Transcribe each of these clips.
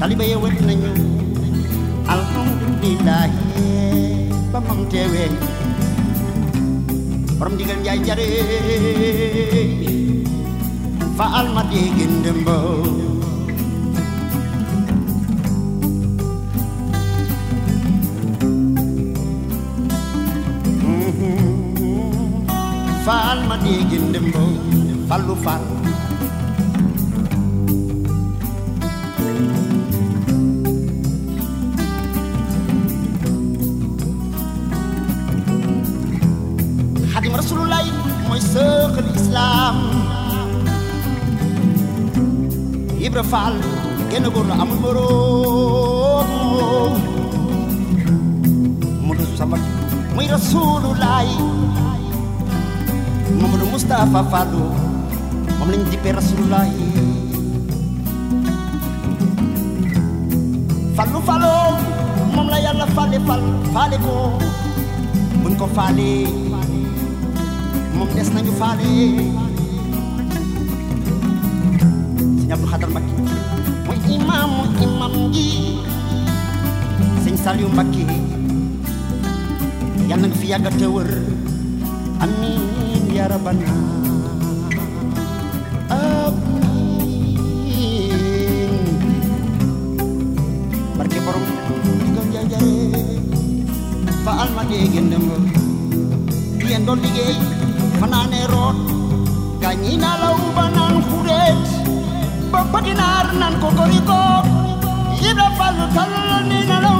taliba ye wet nañu alhamdulillahi ba mam teewee borom digal njaay jare fa alma dégg ndëmbo faal ma dégg ndëmbo fallu fal xadim rasulullah mooy sëxal islam. Ibra faal genn góor la amul boroom mu du sabat muy rasulullah. Mamadou Moustapha Fallou moom lañ dippee Rasulullah. Fallou Fallou moom la yàlla fale fal fale ko. Buñ ko fale moom des nañu fale sëñ Abdou Khadar Mbacké mooy imam imam ji. Sëñ Saliou Mbacké yàlla nga fi yàgga wër amin ya rabbana. Amin. Barke borom digal jajare. Fa alma dégg ndëmb yéen doon liggéey fananerot ganyina laubanan huret. Bapadinar nan kokoriko ibra falu talalninalo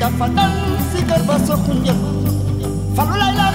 dafadan sikar basokunjel falu lailah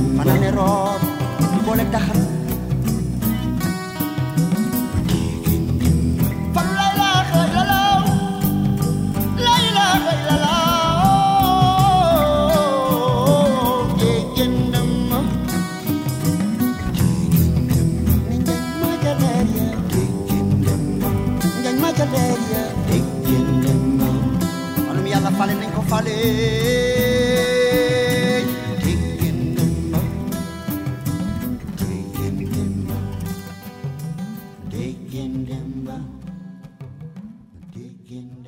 fanane rob bole tax Falei, nem que eu falei. digging timber, digging